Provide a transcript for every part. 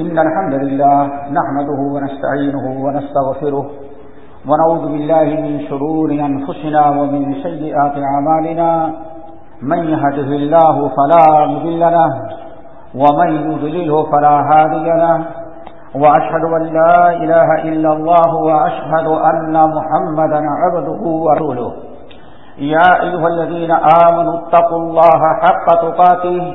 إن الحمد لله نحمده ونستعينه ونستغفره ونعوذ بالله من شرور أنفسنا ومن سيئات عمالنا من يهده الله فلا مذل له ومن يذلله فلا هادي له وأشهد أن لا إله إلا الله وأشهد أن محمدا عبده ورسوله يا أيها الذين آمنوا اتقوا الله حق تقاته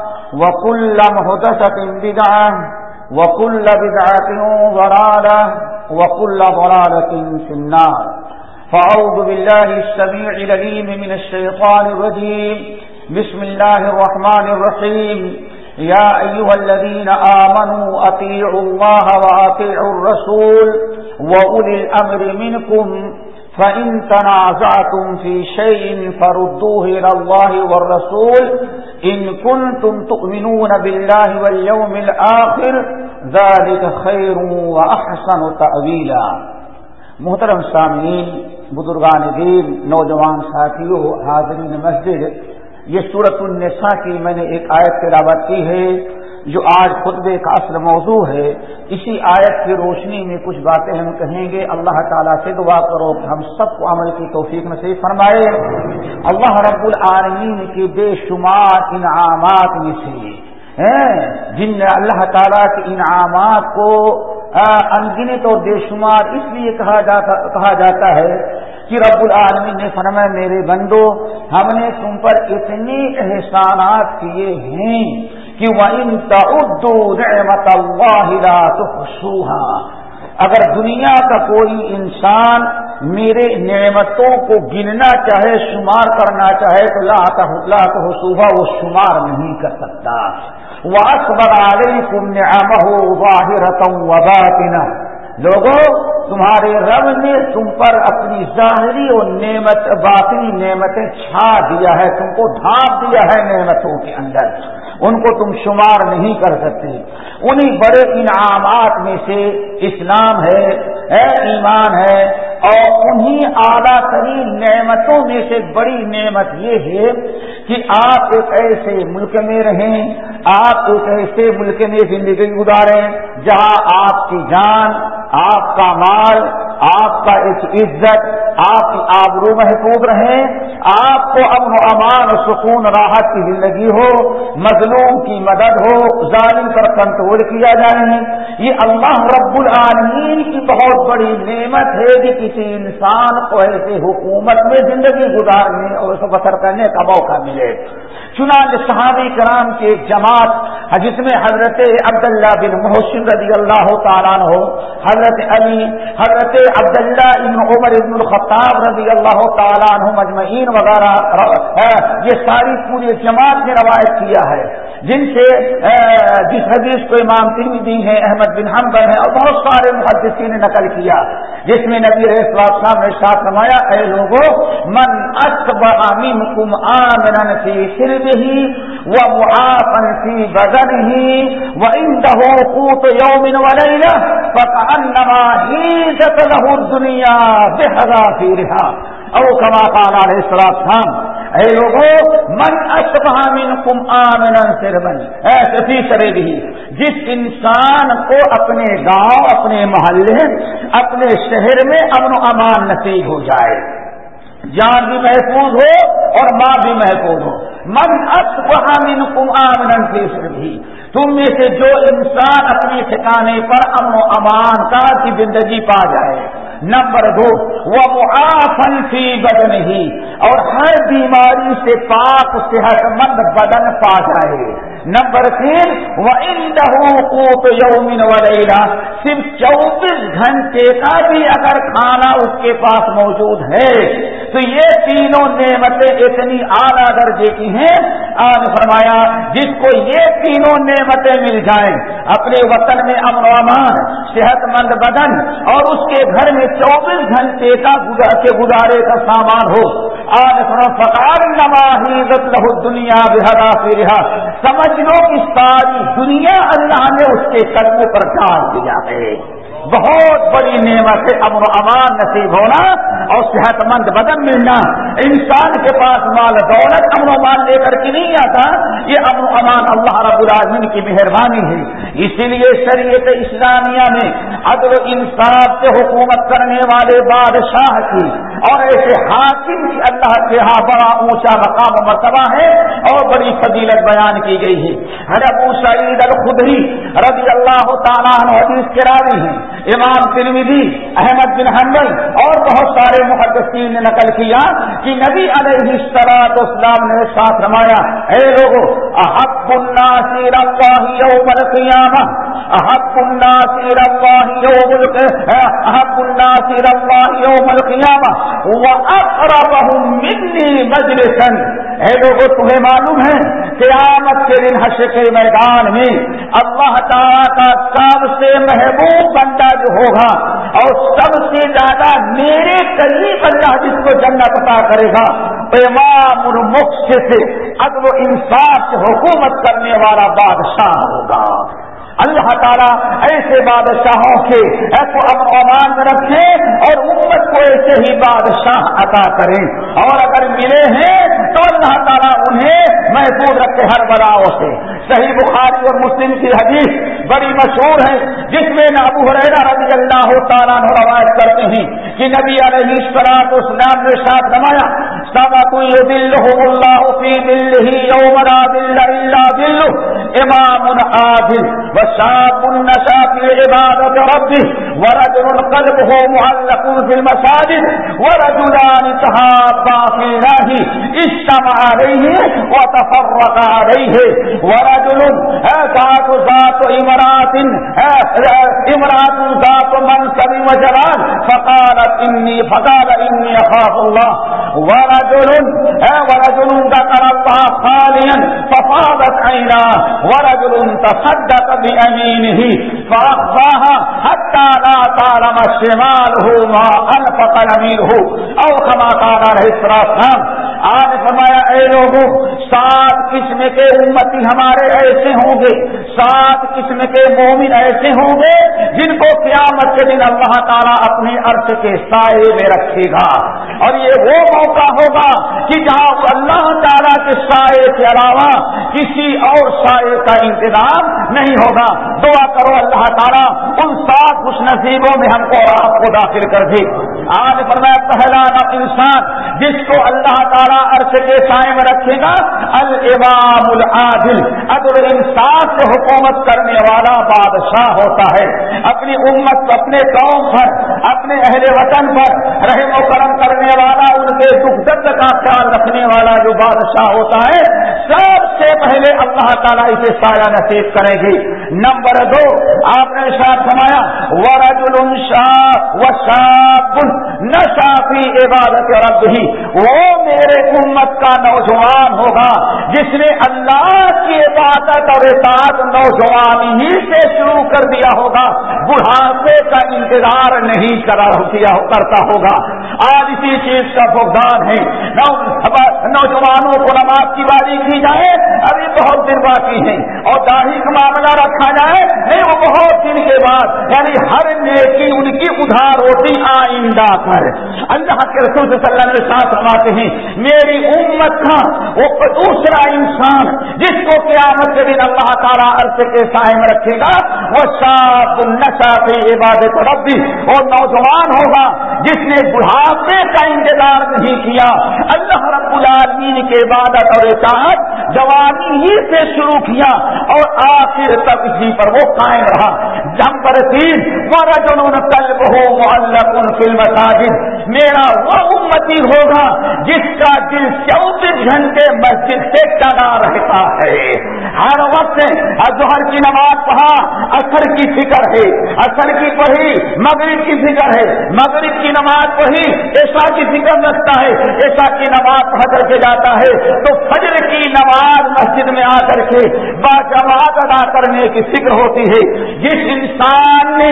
وكل مهدسة بدعة وكل بدعة ضرالة وكل ضلالة في النار فأعوذ بالله السميع لليم من الشيطان الرجيم بسم الله الرحمن الرحيم يا أيها الذين آمنوا أطيعوا الله وأطيعوا الرسول وأولي الأمر منكم فإن تنازعتم في شيء فردوه إلى الله والرسول إن كنتم تؤمنون بالله واليوم الآخر ذلك خير وأحسن تأويلا محترم سامعین، بزرگان دین، نوجوان ساتھیوں، حاضرین مسجد، یہ صورت النساء کی میں نے ایک آیت تلاوت کی ہے۔ جو آج خطبے کا اصل موضوع ہے، اسی آیت کی روشنی میں کچھ باتیں ہم کہیں گے۔ اللہ تعالیٰ سے دعا کرو کہ ہم سب کو عمل کی توفیق نصیب فرمائے۔ اللہ رب العالمین کی بے شمار انعامات میں سے جن نے اللہ تعالیٰ کے انعامات کو انگنت اور بے شمار اس لیے کہا جاتا کہا جاتا ہے کہ رب العالمین نے فرمایا، میرے بندو، ہم نے تم پر اتنے احسانات کیے ہیں کہ وہ نعمت اللہ تحصوها۔ اگر دنیا کا کوئی انسان میرے نعمتوں کو گننا چاہے، شمار کرنا چاہے، تو لا لا حصوبہ وہ شمار نہیں کر سکتا۔ وہ اکبر علیکم نعمہ ظاہرتا وباطنا لوگوں تمہارے رب نے تم پر اپنی ظاہری اور نعمت، باطنی نعمتیں چھا دیا ہے۔ تم کو ڈھانپ دیا ہے نعمتوں کے اندر۔ ان کو تم شمار نہیں کر سکتے۔ انہیں بڑے انعامات میں سے اسلام ہے ایمان ہے، اور انہیں اعلیٰ ترین نعمتوں میں سے بڑی نعمت یہ ہے کہ آپ ایک ایسے ملک میں رہیں، آپ ایک ایسے ملک میں زندگی گزاریں، جہاں آپ کی جان، آپ کا مال آپ کا ایک عزت، آپ کی آبرو محفوظ رہیں، آپ کو امن و امان و سکون راحت کی زندگی ہو، مظلوم کی مدد ہو، ظالم پر کنٹرول کیا جائے۔ یہ اللہ رب العالمین کی بہت بڑی نعمت ہے کہ کسی انسان کو ایسے حکومت میں زندگی گزارنے اور اس کو بسر کرنے کا موقع ملے۔ چنانچہ صحابی کرام کی ایک جماعت جس میں حضرت عبداللہ بن محسن رضی اللہ تعالیٰ ہو حضرت علی، حضرت عبداللہ ابن عمر ابن الخطاب رضی اللہ تعالیٰ عنہ مجمعین وغیرہ یہ ساری پوری جماعت نے روایت کیا ہے۔ جن سے جس حدیث کو امام ترمیدی ہیں، احمد بن حنبل ہیں، اور بہت سارے محدثین نے نقل کیا، جس میں نبی صاحب نے ساتھ رمایا اے لوگوں من منكم آمنا في سربه ومعافا في بدنه وعنده قوت يوم وليلة فكأنما هيجت له الدنيا بحذافيرها او كما قال عليه الصلاة والسلام اے لوگوں من اشبہ منکم آمنا سربن ایسے فی سربه جس انسان کو اپنے گاؤں، اپنے محلے، اپنے شہر میں امن و امان نصیب ہو جائے، جان بھی محفوظ ہو اور ماں بھی محفوظ ہو۔ من من کم آمن بھی تم میں سے جو انسان اپنے ٹھکانے پر امن و امان کا کی زندگی پا جائے نمبر دو، وہ آفن فی بدن ہی اور ہر بیماری سے پاک صحت مند بدن پا جائے۔ نمبر تین وہ ان یومن ولیلا صرف چوبیس گھنٹے کا بھی اگر کھانا اس کے پاس موجود ہے، تو یہ تینوں نعمتیں اتنی اعلیٰ درجے کی ہیں۔ آج فرمایا، جس کو یہ تینوں نعمتیں مل جائیں، اپنے وطن میں امن و امان صحت مند بدن، اور اس کے گھر میں چوبیس گھنٹے کا کے گزارے کا سامان ہو۔ آج فکار نواہی دنیا بہرا سے رہا سمجھ لو کہ ساری دنیا اللہ نے اس کے قدموں پر ڈال دیا ہے۔ بہت بڑی نعمت ہے امن و امان نصیب ہونا اور صحت مند بدن ملنا۔ انسان کے پاس مال دولت امن و امان لے کر کے نہیں آتا، یہ امن و امان اللہ رب العالمین کی مہربانی ہے۔ اسی لیے شریعت اسلامیہ میں عدل و انصاف سے حکومت کرنے والے بادشاہ کی اور ایسے حاکم کی اللہ کے ہاں بڑا اونچا مقام و مرتبہ ہے اور بڑی فضیلت بیان کی گئی ہے۔ ہر ابو سعید الخدری رضی اللہ تعالیٰ حدیث کے راوی ہیں۔ امام ترمیدی احمد بن حنبل اور بہت سارے محدثین نے نقل کیا کہ نبی علیہ السلاط اسلام نے ساتھ رمایا اے لوگوں احب الناصر اللہ یوم القیامہ، احب الناصر اللہ یوم احب الناصر اللہ یوم القیامہ واقربهم منی مجلسا۔ اے لوگوں تمہیں معلوم ہے قیامت کے دن حشر کے میدان میں اللہ تعالیٰ کا سب سے محبوب بندہ جو ہوگا اور سب سے زیادہ میرے قریب اللہ جس کو جنت پتا کرے گا، امام المخ سے عدل و انصاف سے حکومت کرنے والا بادشاہ ہوگا۔ اللہ تعالیٰ ایسے بادشاہوں کے امن امان رکھے اور امت کو ایسے ہی بادشاہ عطا کریں اور اگر ملے ہیں تو اللہ تعالیٰ انہیں محفوظ رکھے ہر بلاؤں سے۔ صحیح بخاری اور مسلم کی حدیث بڑی مشہور ہے، جس میں ابو حریرہ رضی اللہ تعالیٰ روایت کرتے ہیں کہ نبی علیہ السلام اسلام نے ساتھ نمایا سبق يذلهم الله في ذله يوم لا ذل إلا ذله إمام عادل وشاب نشا في عبادة ربه ورجل قلبه معلق في المساجد ورجلان تهابا في الله اجتمع عليه وتفرق عليه. ورجل ذات ذات امرات امرات ذات منصب وجلال، فقالت إني، فقال إني أخاف الله. ورجل ورجل ذكر الله خاليا، ففاضت عيناه. ورجل تصدق بأمينه، فأخفاها حتى لا تعلم شماله ما أنفق يمينه أو كما قال عليه الصلاة والسلام آج فرمایا، اے لوگوں، سات قسم کے امتی ہمارے ایسے ہوں گے۔ سات قسم کے مومن ایسے ہوں گے جن کو قیامت کے دن اللہ تعالیٰ اپنے عرص کے سائے میں رکھے گا۔ اور یہ وہ موقع ہوگا کہ جہاں اللہ تعالیٰ کے سائے کے علاوہ کسی اور سائے کا انتظام نہیں ہوگا۔ دعا کرو اللہ تعالیٰ ان سات نصیبوں میں ہم کو اور آپ کو داخل کر دے آج فرمایا، پہلا انسان جس کو اللہ تعالیٰ عرص کے سائے میں رکھے گا الامام العادل۔ عدل انصاف سے حکومت کرنے والا بادشاہ ہوتا ہے، اپنی امت اپنے قوم پر، اپنے اہل وطن پر رحم و کرم کرنے والا، ان کے دکھ درد کا خیال رکھنے والا جو بادشاہ ہوتا ہے، سب سے پہلے اللہ تعالیٰ اسے سایہ نصیب کرے گی۔ نمبر دو، آپ نے ساتھ سمایا رجل شاب و شاپ نشافی عبادت رب ہی وہ میرے امت کا نوجوان ہوگا، جس نے اللہ کی عبادت اور اطاعت نوجوان ہی سے شروع کر دیا ہوگا، بڑھاپے کا انتظار نہیں کرا کرتا ہوگا۔ آج اسی چیز کا فقدان ہے۔ نوجوانوں کو نماز کی باری کی جائے، ابھی بہت دن باقی ہیں۔ اور داڑھی کا معاملہ رکھا جائے، نہیں، وہ بہت دن کے بعد یعنی ہر نیکی ان کی ادھار ہوتی آئندہ پر اللہ کے رسول صلی اللہ علیہ وسلم ساتھ رواتے ہیں، میری امت کا وہ دوسرا انسان جس کو قیامت کے دن اللہ تعالیٰ عرصے کے سائے میں رکھے گا، وہ صاف نشا پہ عبادت ربی اور نوجوان ہوگا جس نے بڑھاپے کا انتظار نہیں کیا۔ اللہ رب العالمین کے عبادت اور اطاعت جوانی ہی سے شروع کیا اور آخر تک اسی پر وہ قائم رہا۔ نمبر تین وہ رجن کل بہو محلہ فلم ساجد میرا وہ امتی ہوگا جس کا دل چوبیس گھنٹے مسجد سے ٹنا رہتا ہے۔ ہر وقت اظہر کی نماز پڑھا اثر کی فکر ہے۔ اثر کی پڑھی، مغرب کی فکر ہے۔ مغرب کی نماز پڑھی ایسا کی فکر رکھتا ہے۔ ایسا کی نماز پڑھ کر کے جاتا ہے۔ تو فجر کی نماز مسجد میں آ کر کے با جماعت ادا کرنے کی فکر ہوتی ہے۔ جس انسان نے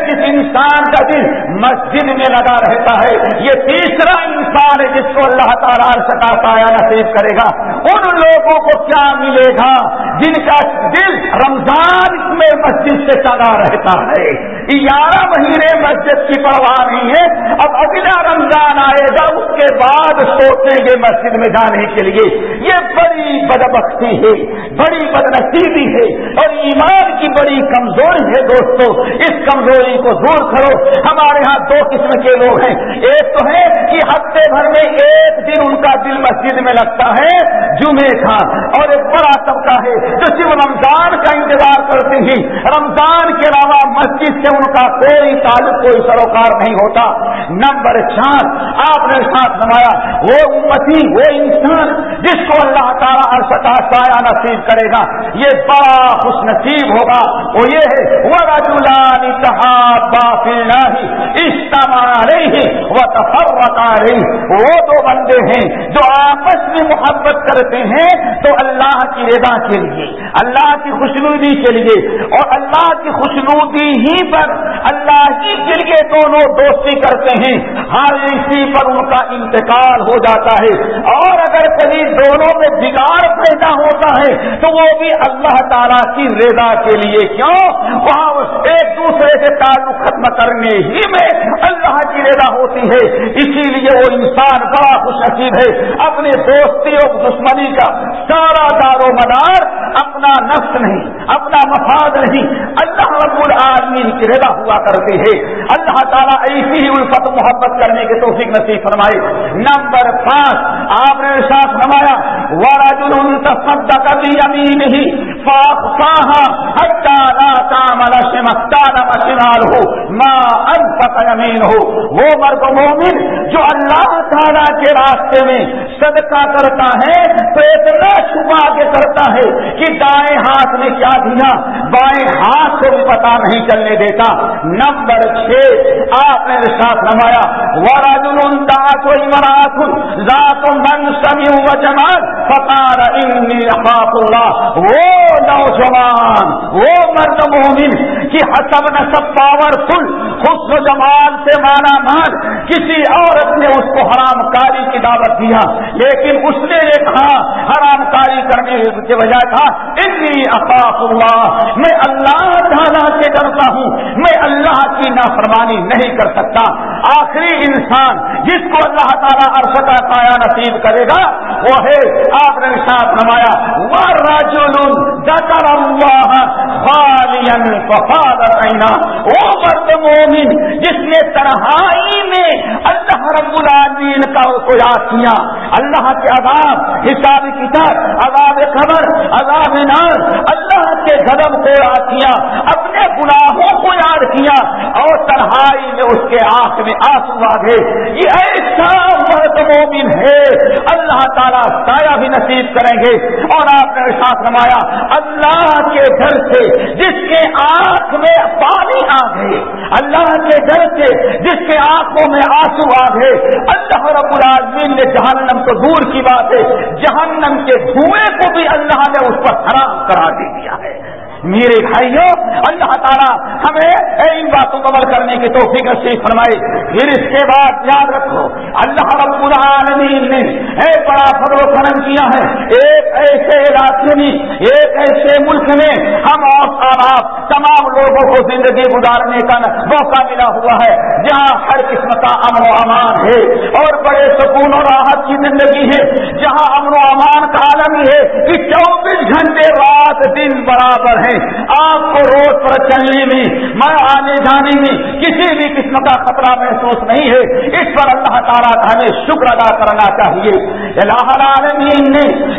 جس انسان کا دل مسجد میں لگا رہتا ہے، یہ تیسرا انسان ہے جس کو اللہ تعالیٰ سکا پایا نصیب کرے گا۔ ان لوگوں کو کیا ملے گا؟ جن کا دل رمضان میں مسجد سے چلا رہتا ہے۔ گیارہ مہینے مسجد کی پرواہ نہیں ہے۔ اب اگلا رمضان آئے گا، اس کے بعد سوچیں گے مسجد میں جانے کے لیے۔ یہ بڑی بدبختی ہے، بڑی بدنسیبی ہے اور ایمان کی بڑی کمزوری ہے دوستو۔ اس کمزوری کو دور کرو۔ ہمارے ہاں دو قسم کے لوگ ہیں۔ ایک تو ہے کہ ہفتے بھر میں ایک دن ان کا دل مسجد میں لگتا ہے، جمعے کا۔ اور ایک بڑا طبقہ ہے جو صرف رمضان کا انتظار کرتے ہیں۔ رمضان کے علاوہ مسجد سے ان کا کوئی تعلق، کوئی سروکار نہیں ہوتا۔ نمبر چار، آپ نے ساتھ نمایا وہ امتی، وہ انسان جس کو اللہ تعالیٰ ارستا سایہ نصیب کرے گا، یہ بڑا خوش نصیب ہوگا۔ وہ یہ ہے وہ رجولانی تحابا فلّہ اجتماع وہ تفرقا رہی وہ دو بندے ہیں جو آپس میں محبت کرتے ہیں تو اللہ کی رضا کے لیے، اللہ کی خوشنودی کے لیے۔ اور اللہ کی خوشنودی ہی پر، اللہ ہی کے لیے دونوں دوستی کرتے ہیں۔ ہر اسی پر ان کا انتقال ہو جاتا ہے۔ اور اگر کبھی دونوں میں بگاڑ پیدا ہوتا ہے، تو وہ بھی اللہ تعالیٰ کی رضا کے لیے کیوں؟ وہاں ایک دوسرے سے تعلق ختم کرنے ہی میں اللہ کی رضا ہوتی ہے، اسی لیے وہ انسان بڑا خوش نصیب ہے۔ اپنے دوستی اور دشمنی کا سارا دار و مدار اپنا نفس نہیں، اپنا مفاد نہیں، اللہ رب العالمین کی رضا ہوا کرتے ہیں۔ اللہ تعالیٰ ایسی ہی الفت محبت کرنے کے توفیق نصیب فرمائے۔ نمبر پانچ، آپ نے ساتھ فرمایا وراجل تصدق بيمينه فاخفاها حتى لا تعمل شماله ما انفق يمينه؟ وہ مرد مومن جو اللہ تعالیٰ کے راستے میں صدقہ کرتا ہے، تو اتنا چھپا کے کرتا ہے کہ دائیں ہاتھ میں کیا دیا بائیں ہاتھ سے بھی پتا نہیں چلنے دیتا۔ نمبر چھ، آپ نے ساتھ نمایا وراجل کوئی مرات ذات من سمی و جمال فقار انی اخاف اللہ. وہ نوجوان، وہ مرد مومن کی حسب نصب پاورفل خود و جمال سے مانا مان کسی عورت نے اس کو حرام کاری کی دعوت دیا، لیکن اس نے یہ کہا، حرام کاری کرنے کے بجائے تھا اتنی اخاف اللہ. میں اللہ ڈرتا ہوں، میں اللہ کی نافرمانی نہیں کر سکتا۔ آخری انسان جس کو اللہ تعالیٰ عرص کا پایا نصیب کرے گا، وہ ہے آپ نے ساتھ نمایا وہ راجول ذکر اللہ خالین ففادت وہ مرد مومن، جس نے تنہائی میں اللہ رب العالمین کا کو یاد کیا۔ اللہ کے عذاب، حساب کتاب، عذاب خبر، عذاب نار، اللہ کے قدم کو یاد کیا۔ اپنے گناہوں کو یاد کیا اور تنہائی میں اس کے آنکھ میں آنسو آ گئے یہ ایسا مرد مومن ہے۔ اللہ تعالیٰ سایہ بھی نصیب کریں گے۔ اور آپ نے ساتھ نمایا اللہ کے گھر سے جس کے آنکھ میں پانی آ گئے اللہ کے گھر سے جس کے آنکھوں میں آنسو آ گئے اللہ رب العالمین نے جہنم کو دور کی بات ہے۔ جہنم کے دھوئیں کو بھی اللہ نے اس پر حرام کرا دے دیا ہے۔ میرے بھائیوں اللہ تعالیٰ ہمیں ان باتوں کو عمل کرنے کی تو فکر سے فرمائے۔ پھر اس کے بعد یاد رکھو، اللہ رب العالمین نے ایک بڑا فضل و کرم کیا ہے۔ ایک ایسے علاقے میں، ایک ایسے ملک میں ہم اور آپ تمام لوگوں کو زندگی گزارنے کا موقع ملا ہوا ہے، جہاں ہر قسم کا امن و امان ہے۔ اور بڑے سکون و راحت کی زندگی ہے، جہاں امن و امان کا عالم ہے کہ چوبیس گھنٹے رات دن برابر ہے۔ آپ کو روڈ پر چلنے میں میں آنے جانے میں کسی بھی قسم کا خطرہ محسوس نہیں ہے۔ اس پر اللہ تعالیٰ کا ہمیں شکر ادا کرنا چاہیے۔ اللہ العالمین نے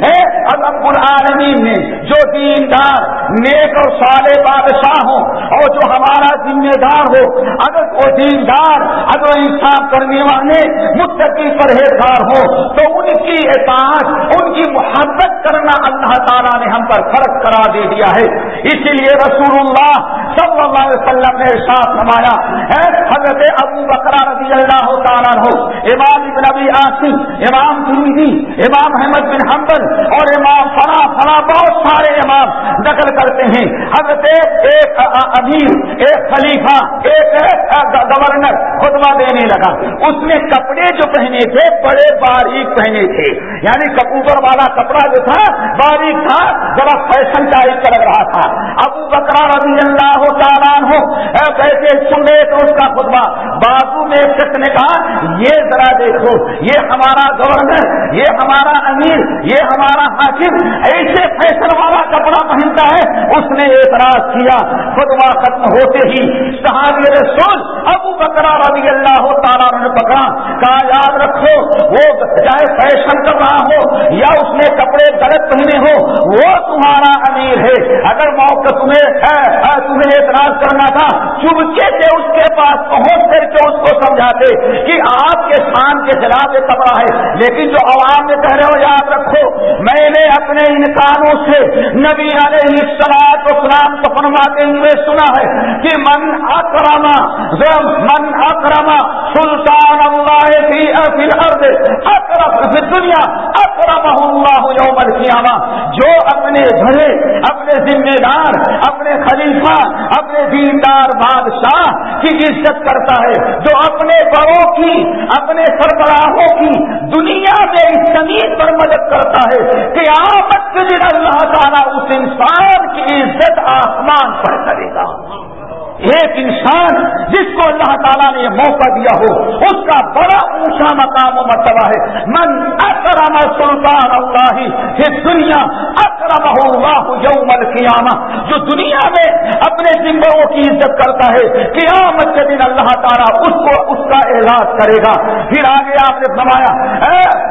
رب العالمین نے، جو دیندار، نیک اور سالے بادشاہ ہو اور جو ہمارا ذمہ دار ہو، اگر وہ دیندار، اگر انصاف کرنے والے متقی پرہیزگار ہو تو ان کی اطاعت کی محبت کرنا اللہ تعالیٰ نے ہم پر فرق کرا دے دیا ہے۔ اسی لیے رسول اللہ صلی اللہ علیہ وسلم نے ساتھ نمایا ہے حضرت ابو بکرا رضی اللہ تعالیٰ ہو امام ابن ابی عاصم، امام ترمیدی امام احمد بن حمبل اور امام فنا فنا بہت سارے امام نقل کرتے ہیں۔ حضرت ایک امیر، ایک خلیفہ، ایک گورنر خطبہ دینے لگا۔ اس نے کپڑے جو پہنے تھے، بڑے باریک پہنے تھے یعنی اوپر والا کپڑا جو تھا، باریک تھا، ذرا فیشن ٹائپ کا لگ رہا تھا۔ ابو بکرا رضی اللہ ہو چالان ہو کیسے سن رہے تو اس کا خطبہ۔ بازو میں ایک شخص نے کہا، یہ ذرا دیکھو، یہ ہمارا گورنر، یہ ہمارا امیر، یہ ہمارا حاکم، ایسے فیشن والا کپڑا پہنتا ہے، اس نے اعتراض کیا۔ خطبہ ختم ہوتے ہی صحابی رسول ابو بکرا رضی اللہ تعالیٰ نے پکڑا۔ کہا یاد رکھو، وہ چاہے فیشن کر رہا ہو یا اس نے کپڑے غلط پہنے ہو وہ تمہارا امیر ہے۔ اگر موقع تمہیں تمہیں اعتراض کرنا تھا، چبکے سے اس کے پاس پہنچ کر کے اس کو سمجھاتے کہ آپ کے شان کے خلاف ایک کپڑا ہے۔ لیکن جو عوام میں کہہ رہے ہو، یاد رکھو، میں نے اپنے ان کانوں سے نبی علیہ السلام اسلام کو فرماتے ہوئے سنا ہے کہ من اکرما من اکرما سلطان اللہ فی الارض اکرم فی دنیا اکرم اللہ یوم القیامہ جو اپنے گھرے اپنے ذمہ دار، اپنے خلیفہ، اپنے دیندار بادشاہ کی عزت کرتا ہے، جو اپنے بڑوں کی، اپنے سربراہوں کی دنیا میں اس زمین پر مدد کرتا ہے کہ آمد کے دن اللہ تعالیٰ اس انسان کی عزت آسمان پر کرے گا۔ ایک انسان جس کو اللہ تعالیٰ نے یہ موقع دیا ہو، اس کا بڑا اونچا مقام و مرتبہ ہے۔ من اکرم سلطان اللہ یہ دنیا اکرم اللہ یوم القیامہ۔ جو دنیا میں اپنے ذموں کی عزت کرتا ہے، قیامت کے دن اللہ تعالیٰ اس کو، اس کا اعلان کرے گا۔ پھر آگے آپ نے فرمایا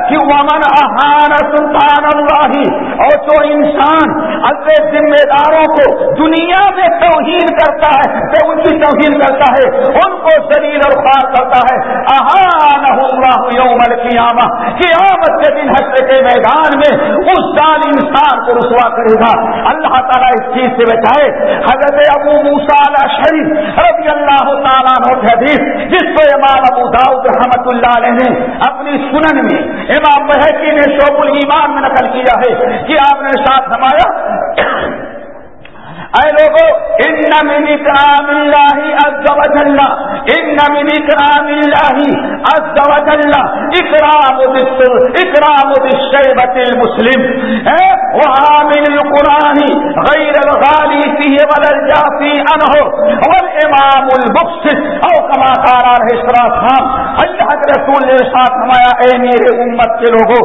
کہ ومن احان سلطان اللہ اور جو انسان اپنے ذمہ داروں کو دنیا میں توہین کرتا ہے ان کی توہین کرتا ہے ان کو شریر اور خوار کرتا ہے۔ احان یوم القیامہ قیامت کے دن حشر کے میدان میں اس سال انسان کو رسوا کرے گا۔ اللہ تعالیٰ اس چیز سے بچائے۔ حضرت ابو موسال شریف رضی اللہ تعالیٰ حدیث، جس کو امام ابو داؤد رحمت اللہ علیہ نے اپنی سنن میں امام بحقی نے شوق المان میں نقل کیا ہے کہ آپ نے ساتھ نمایا اے لوگوں ان من اکرام اللہ عز و جل ان من اکرام اللہ عز و جل اکرام بالسر اکرام بالشیبت المسلم وعامل القرآن غیر الغالی فیه والجافی عنہ والامام المقصد او کما قال رہے السلام اللہ کے رسول نے ساتھ ہمایا اے میرے امت کے لوگوں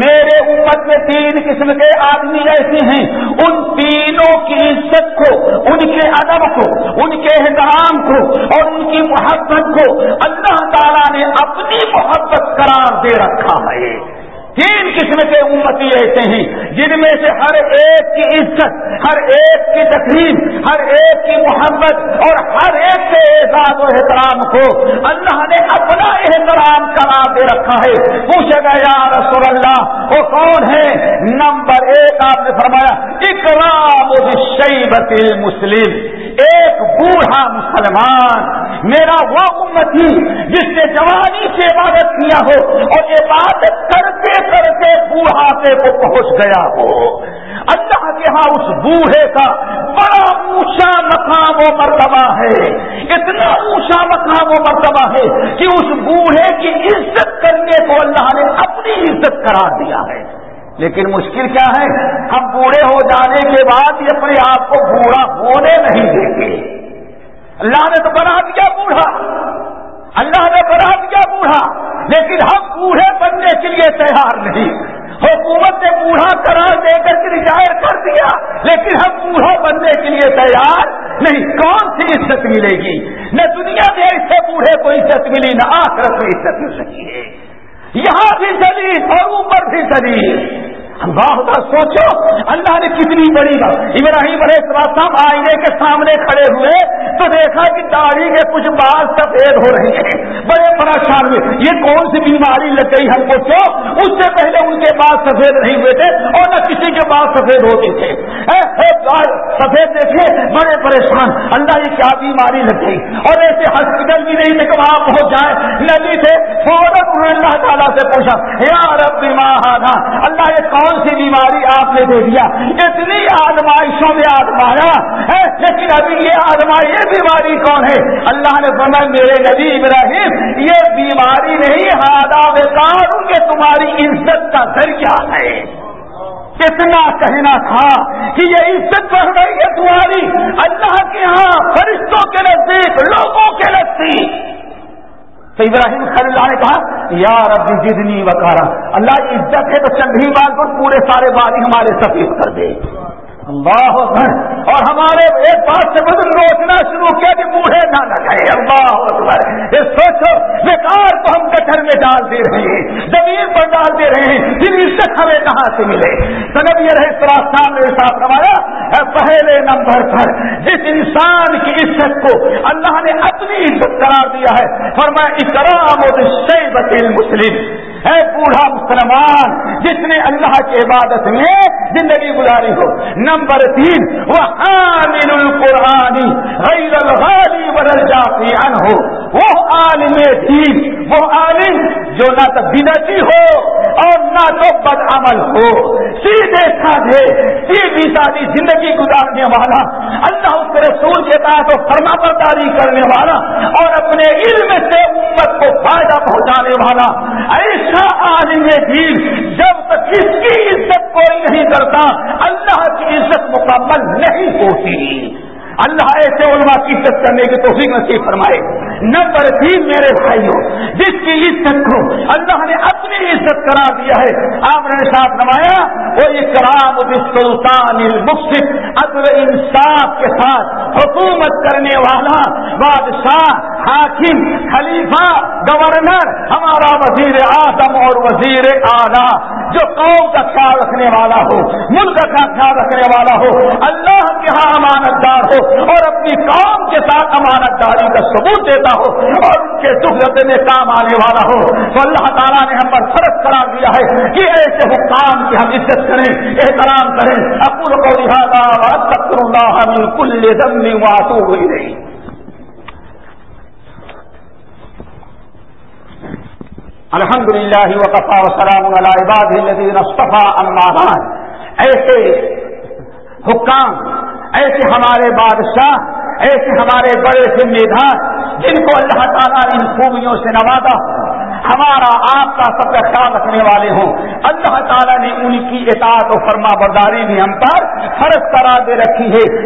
میرے امت میں تین قسم کے آدمی ایسے ہیں، ان تینوں کی عزت کو، ان کی کے ادب کو، ان کے احترام کو اور ان کی محبت کو اللہ تعالیٰ نے اپنی محبت قرار دے رکھا ہے۔ تین قسم کے امتی ایسے ہیں، جن میں سے ہر ایک کی عزت، ہر ایک کی تقریب ہر ایک کی محبت اور ہر ایک کے اعزاز و احترام کو اللہ نے اپنا احترام قرار دے رکھا ہے۔ پوچھے گا یا رسول اللہ، وہ کون ہے نمبر ایک آپ نے فرمایا اکرام شیبت مسلم، ایک بوڑھا مسلمان، میرا وہ امتی جس نے جوانی سے عبادت کیا ہو اور عبادت کرتے کرتے بوڑھاپے کو پہنچ گیا ہو۔ اللہ کے ہاں اس بوڑھے کا بڑا اونچا مقام و مرتبہ ہے۔ اتنا اونچا مقام و مرتبہ ہے کہ اس بوڑھے کی عزت کرنے کو اللہ نے اپنی عزت قرار دیا ہے۔ لیکن مشکل کیا ہے؟ ہم بوڑھے ہو جانے کے بعد یہ اپنے آپ کو بوڑھا ہونے نہیں دیں گے اللہ نے تو بنا دیا بوڑھا۔ اللہ نے بنا دیا بوڑھا۔ لیکن ہم بوڑھے بننے کے لیے تیار نہیں۔ حکومت نے بوڑھا قرار دے کر کے ریٹائر کر دیا۔ لیکن ہم بوڑھا بننے کے لیے تیار نہیں۔ کون سی عزت ملے گی؟ نہ دنیا میں ایسے بوڑھے کو عزت ملی، نہ آخرت میں عزت مل سکی ہے یہاں بھی چلی اور اوپر بھی چلی اللہ کا سوچو، اللہ نے کتنی بڑی بات، ابراہیم علیہ السلام آئینے کے سامنے کھڑے ہوئے تو دیکھا کہ داڑھی کے کچھ بال سفید ہو رہے ہیں۔ بڑے پریشان ہوئے۔ یہ کون سی بیماری لگ گئی ہم کو؟ کیوں؟ اس سے پہلے ان کے بال سفید نہیں ہوئے تھے اور نہ کسی کے بال سفید ہوتے تھے۔ سفید دیکھے بڑے پریشان۔ اللہ یہ کیا بیماری لگ گئی؟ اور ایسے ہاسپٹل بھی نہیں تھے کہ وہاں پہنچ جائے ندی سے فوراً اللہ تعالیٰ سے پوچھا یار اب بیمار اللہ یہ کون سی بیماری آپ نے دے دیا اتنی آزمائشوں میں آزمایا۔ ہے لیکن ابھی یہ آزمائی بیماری کون ہے؟ اللہ نے فرمایا، میرے نبی ابراہیم، یہ بیماری نہیں ہادا بیکار کہ تمہاری عزت کا ذریعہ ہے۔ کتنا کہنا تھا کہ یہ عزت بڑھ رہی ہے تمہاری۔ اللہ کے ہاں فرشتوں کے نزدیک، لوگوں کے نزدیک۔ تو ابراہیم خیر اللہ نے کہا، یا ربی جدنی وکارا اللہ، عزت ہے تو چند ہی بال پر پورے سارے بال ہمارے سفید کر دے۔ اللہ اکبر اور ہمارے ایک بات سے بدل روکنا شروع کیا کہ بوڑھے نہ لگائے۔ اللہ اکبر یہ سوچو، بیکار کو ہم کٹر میں ڈال دے رہے ہیں زمین پر ڈال دے رہے ہیں پھر عزت ہمیں کہاں سے ملے؟ سنب یہ رہے سراستان میرے ساتھ روایا پہلے نمبر پر جس انسان کی عزت کو اللہ نے اپنی عزت قرار دیا ہے اور میں اکرام اور شیبت مسلم ہے بوڑھا مسلمان جس نے اللہ کی عبادت میں زندگی گزاری ہو۔ نمبر تین وہ عامل القرآنی غیر الغالی بدل جاتی ان ہو وہ عالم دین، وہ عالم جو نہ تو بنتی ہو اور نہ تو بد عمل ہو۔ سیدھے سادھے، سیدھی سادھی زندگی گزارنے والا، اللہ اس کے رسول کے تحت فرما برداری کرنے والا اور اپنے علم سے امت کو فائدہ کرنے والا ایسا عالم دین جب تک اس کی عزت کوئی نہیں کرتا، اللہ کی عزت مکمل نہیں ہوتی۔ اللہ ایسے علماء کی عزت کرنے کی توفیق نصیب فرمائے۔ نمبر تین میرے بھائیوں، جس کی عزت کو اللہ نے اپنی عزت کرا دیا ہے، آپ نے ساتھ نمایا وہ اکرام سلطان المفت عدل انصاف کے ساتھ حکومت کرنے والا، بادشاہ، حاکم، خلیفہ، گورنر، ہمارا وزیر اعظم اور وزیر اعلیٰ، جو قوم کا خیال رکھنے والا ہو، ملک کا خیال رکھنے والا ہو، اللہ کے ہاں امانت دار ہو اور اپنی قوم کے ساتھ امانت داری کا ثبوت دیتا ہو اور ان کے دکھ میں کام آنے والا ہو۔ تو اللہ تعالیٰ نے ہم پر فرق قرار دیا ہے کہ ایسے حکام کی ہم عزت کریں، احترام کریں۔ اپن کو لہٰذا اللہ کل دم واتو ہوئی رہی الحمد للہ وقفا وسلام عباد الدین اصطفیٰ امان ایسے حکام ایسے ہمارے بادشاہ، ایسے ہمارے بڑے سے میدھا جن کو اللہ تعالیٰ ان خوبیوں سے نوازا۔ ہمارا آپ کا سب کا خیال رکھنے والے ہوں۔ اللہ تعالیٰ نے ان کی اطاعت و فرما برداری بھی ہم پر فرض کرا دے رکھی ہے۔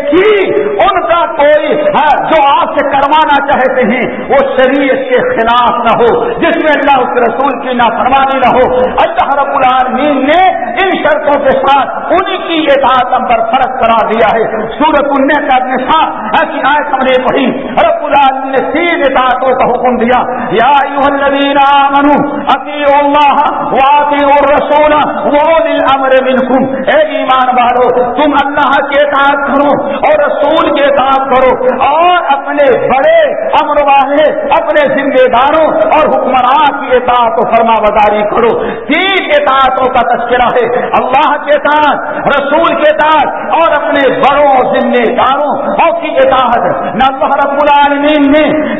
ہی، ان کا کوئی ہاں، جو آپ سے کروانا چاہتے ہیں، وہ شریعت کے خلاف نہ ہو، جس میں اللہ اس رسول کی نافرمانی نہ ہو۔ اللہ رب العالمین نے ان شرطوں کے ساتھ ان کی اطاعت ہم پر فرض کرا دیا ہے۔ سورت انہیں کا اپنے ساتھ ایسی آئے ہم نے پڑھی۔ رب العالمین نے تین اطاعتوں کا حکم دیا۔ یا ايها الذين آمنوا اطيعوا الله واطيعوا الرسول واولي الامر منكم. اے ایمان والو، تم اللہ کے اطاعت کرو اور رسول کے اطاعت کرو اور اپنے بڑے امر والے، اپنے ذمہ داروں اور حکمران کی اطاعت و فرما بداری کرو تین اطاعتوں کا تذکرہ ہے۔ اللہ کے ساتھ، رسول کے ساتھ اور اپنے بڑوں، ذمہ داروں اور کی اطاعت۔ نہ اللہ رب العالمین نے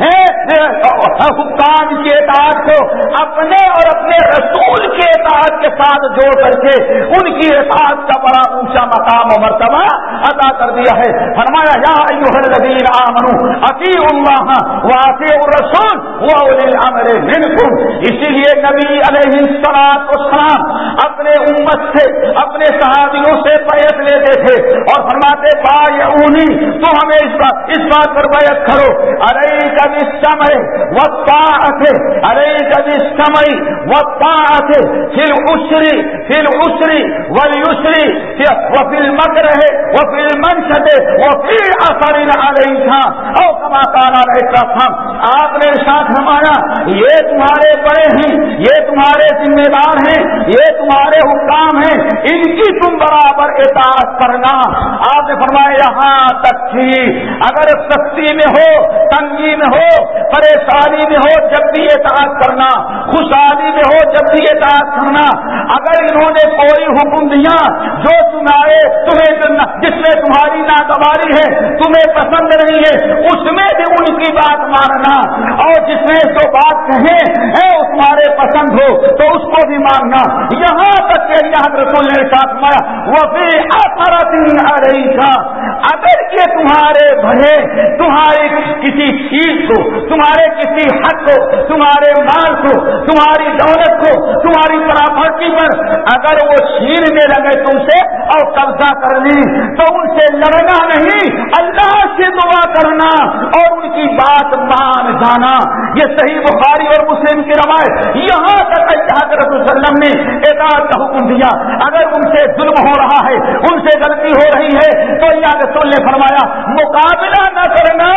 حکام کی اطاعت کو اپنے اور اپنے رسول کے اطاعت کے ساتھ جوڑ کر کے ان کی اطاعت کا بڑا اونچا مقام و مرتبہ ادا کر دیا ہے۔ فرمایا، یا الذین آمنو اتی اللہ واقع الرسول وامر منکم۔ اسی لیے نبی علیہ السلام اپنے امت سے، اپنے صحابیوں سے بیعت لیتے تھے اور فرماتے با اونی تو ہمیں اس بات اس بات پر بیعت کرو۔ ارے کبھی سمے وقت ارے کبھی سمے وقت پھر اسری پھر اسری ولی اسری وہ پھر مت رہے وہ پھر من وہ پھر اثر آ رہی تھا او کما کالا رہتا تھا آپ نے ساتھ نمایا یہ تمہارے بڑے ہیں، یہ تمہارے ذمہ دار ہیں، یہ تمہارے حکام ہیں، ان کی تم برابر اطاعت کرنا۔ آپ نے فرمایا، یہاں تک تھی اگر سختی میں ہو، تنگی میں ہو، پریشانی میں ہو، جب بھی اطاعت کرنا خوشحالی میں ہو جب بھی اطاعت کرنا۔ اگر انہوں نے کوئی حکم دیا، جو تمہارے، تمہیں جس میں تمہاری ناگواری ہے، تمہیں پسند نہیں ہے، اس میں بھی ان کی بات ماننا۔ اور جس میں جو بات کہیں ہے اس تمہارے پسند ہو، تو اس کو بھی ماننا۔ یہاں تک کہ اللہ رسول نے ساتھ مایا وہ بھی اثرت آ رہی تھا اگر یہ تمہارے بھرے تمہاری کسی چیز کو، تمہارے کسی حق کو، تمہارے مال کو، تمہاری دولت کو، تمہاری پراپرٹی پر اگر وہ چھیننے لگے تم سے اور قبضہ کرنے تو ان سے لڑنا نہیں۔ اللہ سے دعا کرنا اور ان کی بات مان جانا۔ یہ صحیح بخاری اور مسلم کی روایت۔ یہاں تک اللہ وسلم نے اعتراض کا حکم دیا۔ اگر ان سے ظلم ہو رہا ہے، ان سے غلطی ہو رہی ہے، تو اللہ رسول نے فرمایا، مقابلہ نہ کرنا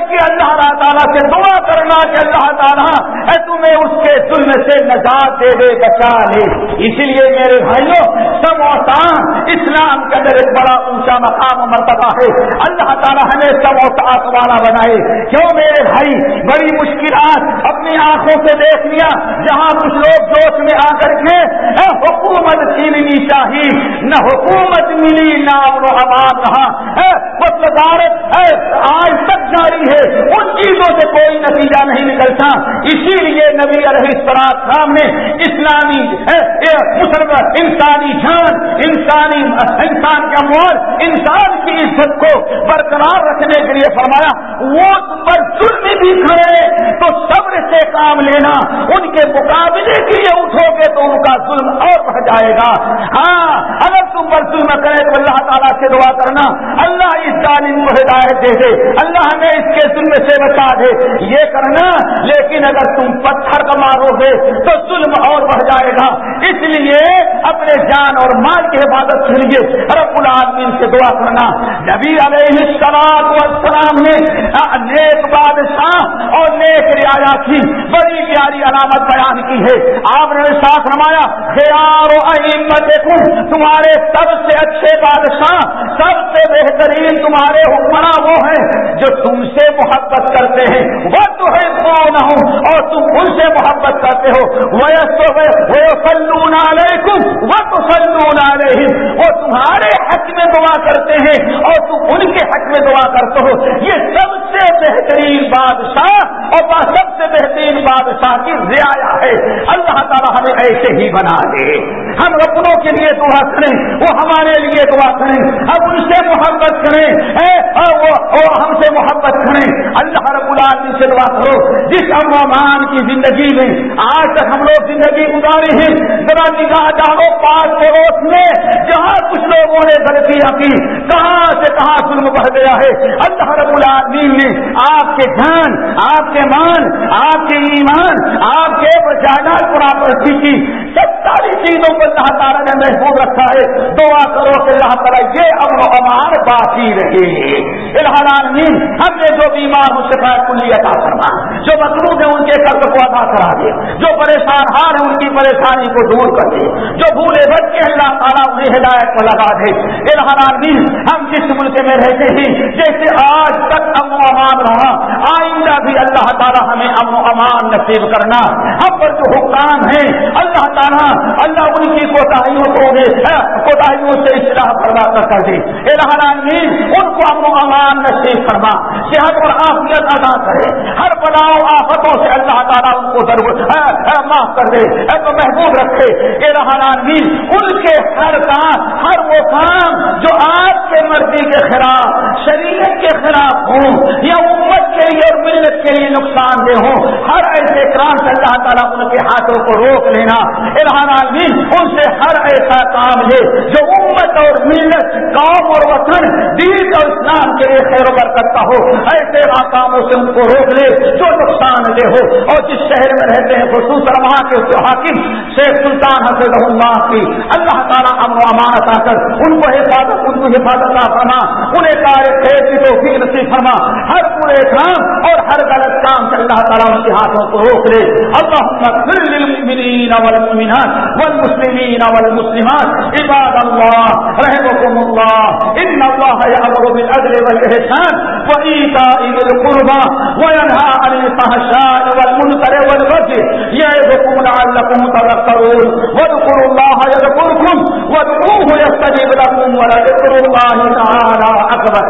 بلکہ اللہ تعالیٰ سے دعا کرنا کہ اللہ تعالیٰ تمہیں اس کے ظلم سے نجات دے دے، بچا لے۔ اسی لیے میرے بھائیوں سموسان اسلام کے اندر ایک بڑا اونچا مقام و مرتبہ ہے۔ اللہ تعالیٰ ہمیں سموسات والا بنائے۔ کیوں میرے بھائی؟ بڑی مشکلات اپنی آنکھوں سے دیکھ لیا۔ جہاں کچھ لوگ جوش میں آ کر کے حکومت چھیننی چاہیے نہ حکومت ملی، نہ آباد رہا آج تک جاری ہے، ان چیزوں سے کوئی نتیجہ نہیں نکلتا۔ اسی لیے نبی علیہ السلام نے اسلامی مسلمان انسانی جان، انسانی انسان کے امور انسان کی عزت کو برقرار رکھنے کے لیے فرمایا، وہ پر ظلم بھی کھڑے تو صبر سے کام لینا، ان کے مقابلے کے لیے اٹھو گے تو ان کا ظلم اور بڑھ جائے گا۔ ہاں اگر تم پر ظلم کرے تو اللہ تعالیٰ سے دعا کرنا۔ اللہ اس ظالم کو ہدایت دے دے۔ اللہ ہمیں اس کے ظلم سے بچا دے۔ یہ کرنا، لیکن اگر تم پتھر کا مارو گے تو ظلم اور بڑھ جائے گا۔ اس لیے اپنے جان اور مال کی حفاظت کے لیے رب العالمین سے دعا کرنا۔ نبی علیہ السلام والسلام نے نیک بادشاہ اور نیک رعایا کی، بڑی پیاری علامت بیان کی ہے۔ آپ نے ساتھ رمایا خیار و احمد تمہارے سب سے اچھے بادشاہ، سب سے بہترین تمہارے حکمراں وہ ہیں جو تم سے محبت کرتے ہیں۔ وہ تو ہے کون ہوں اور تم ان سے محبت کرتے ہو۔ وہ سلون علیکم وہ تو سلون علیہم وہ تمہارے حق میں دعا کرتے ہیں، اور تم ان کے حق میں دعا کرتے ہو۔ یہ سب سے بہترین بادشاہ اور سب سے بہترین بادشاہ کی رعایا ہے۔ اللہ تعالیٰ ہمیں ایسے ہی بنا دے۔ ہم اپنوں کے لیے دعا کریں، وہ ہمارے لیے دعا کریں۔ ہم ان سے محبت کریں۔ اور وہ ہم سے محبت کریں اللہ رب العالمین سے دعا کرو۔ جس امان کی زندگی میں آج تک ہم لوگ زندگی گزارے ہیں، ذرا نگاہ ڈالو پاس پڑوس میں، جہاں کچھ لوگوں نے غلطیاں کی، کہاں سے کہاں ظلم بڑھ گیا ہے۔ اللہ رب العالمین نے آپ کے جان، آپ کے مان، آپ کے ایمان، آپ کے جائیداد پراپرتی کی چیزوں کو اللہ تعالیٰ نے محفوظ رکھا ہے۔ دعا کرو کہ اللہ تعالیٰ یہ امن و امان باقی رہے العالمین، ہم نے جو بیمار ہوں شفایت کو لیے عطا فرما، جو مصروف ہیں ان کے قرض کو ادا کرا دے، جو پریشان ہار ہیں ان کی پریشانی کو دور کر دے، جو بھولے بچ کے اللہ تعالیٰ انہیں ہدایت کو لگا دے۔ العالمین، ہم جس ملک میں رہتے ہیں، جیسے آج تک امن و امان رہا، آئندہ بھی اللہ تعالیٰ ہمیں امن و امان نصیب کرنا۔ ہم پر جو حکام ہیں، اللہ تعالیٰ اللہ ان کی کوتاہیوں کو کوتاہیوں سے اصلاح فرما کر دے۔ العالمین ان کو امن و امان نصیب فرما۔ صحت اور عافیت ادا کرے۔ ہر بلاؤ آفتوں سے اللہ تعالیٰ ان کو ضرور معاف کر دے تو محبوب رکھے۔ ان کے ہر کام، ہر وہ کام جو آپ کے مرضی کے خلاف، شریعت کے خلاف ہوں، یا امت کے لیے اور ملت کے لیے نقصان دہ ہوں، ہر ایسے کام سے اللہ تعالیٰ ان کے ہاتھوں کو روک لینا۔ ارحان عالمین ان سے ہر ایسا کام لے جو امت اور ملت، قوم اور وطن، دین اور اسلام کے لیے خیر و برکت کا ہو۔ ایسے کاموں سے ان کو روک لے جو نقصان دہ ہو۔ اور جس شہر میں رہتے ہیں، خصوصاً وہاں کے حاکم، شیخ سلطان حضرت اللہ کی، اللہ تعالیٰ امن و امانت آ کر، ان کو حفاظت، ان کو حفاظت فرما۔ انہیں کارے خیر کی توفیق نصیب فرما۔ ہر برے کام اور ہر غلط کام سے اللہ تعالیٰ ان کے ہاتھوں کو روک لے۔ اللہ المسلمين والمسلمات. عباد الله، رحمكم الله. إن الله يأمر بالعدل والإحسان وإيتاء ذي وينهى عن الفحشاء والمنكر والبغي يعظكم لعلكم تذكرون. واذكروا الله يذكركم، وادعوه يستجب لكم ولذكر الله تعالى أكبر.